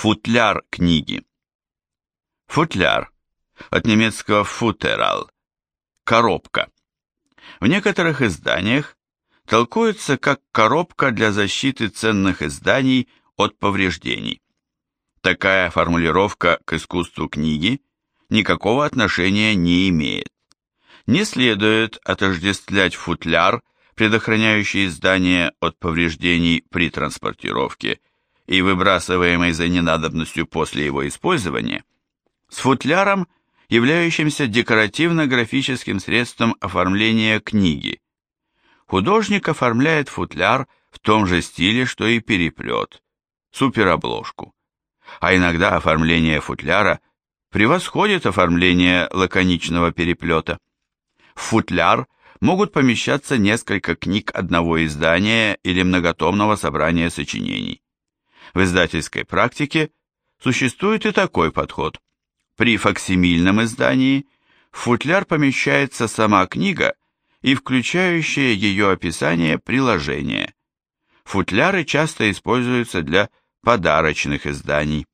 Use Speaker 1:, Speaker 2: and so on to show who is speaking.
Speaker 1: Футляр книги. Футляр. От немецкого футерал. Коробка. В некоторых изданиях толкуется как коробка для защиты ценных изданий от повреждений. Такая формулировка к искусству книги никакого отношения не имеет. Не следует отождествлять футляр, предохраняющий издание от повреждений при транспортировке, и выбрасываемой за ненадобностью после его использования, с футляром, являющимся декоративно-графическим средством оформления книги. Художник оформляет футляр в том же стиле, что и переплет, суперобложку. А иногда оформление футляра превосходит оформление лаконичного переплета. В футляр могут помещаться несколько книг одного издания или многотомного собрания сочинений. В издательской практике существует и такой подход. При факсимильном издании в футляр помещается сама книга и включающее ее описание приложение. Футляры часто используются для подарочных изданий.